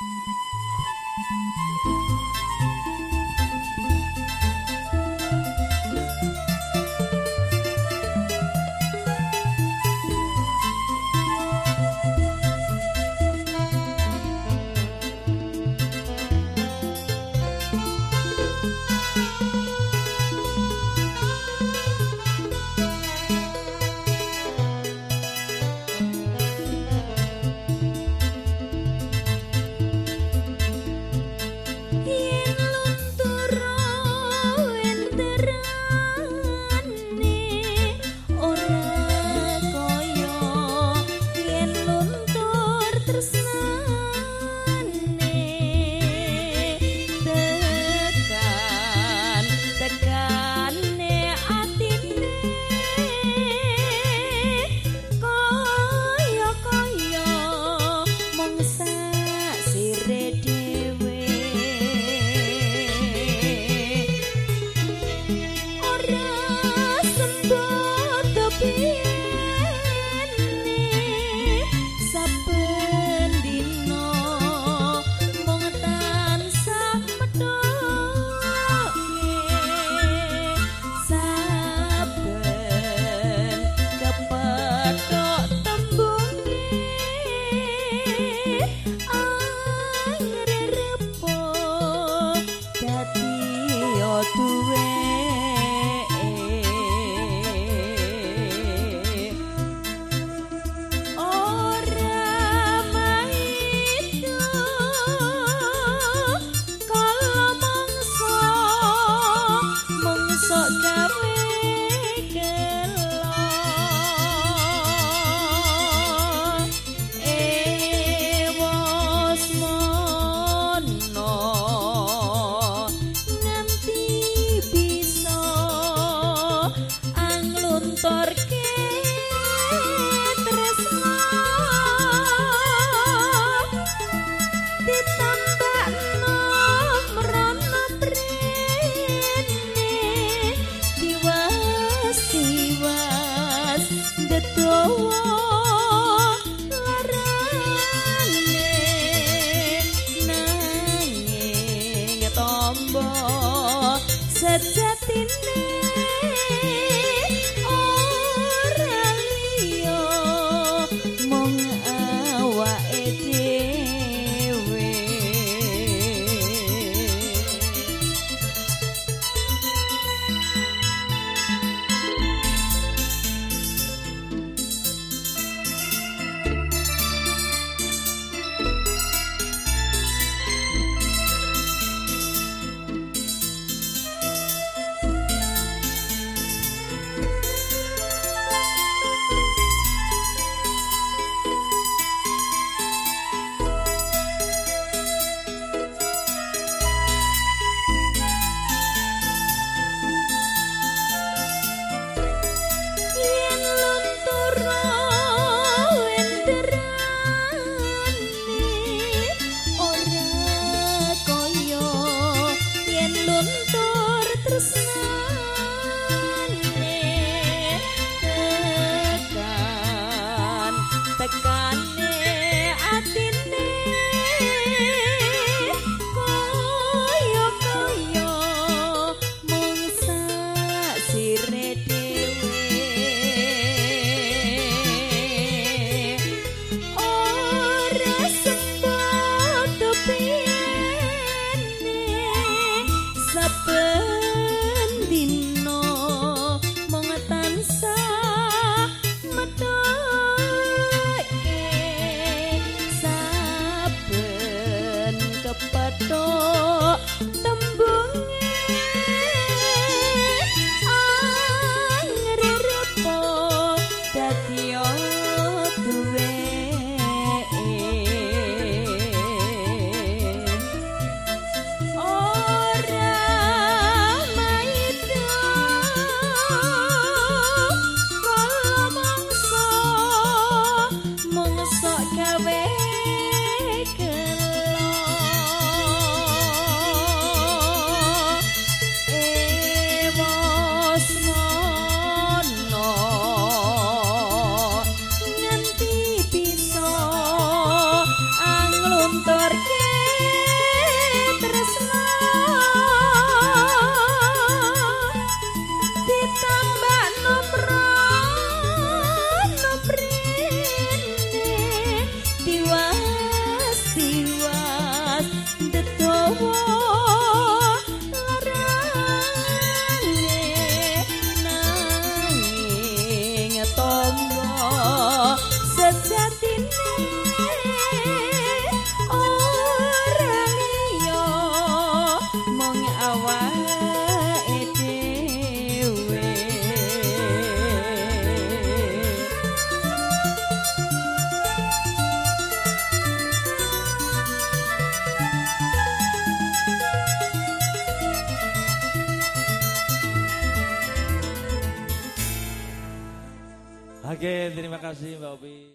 Música orang What சின்னே 都。Oke, terima kasih Mbak Opi.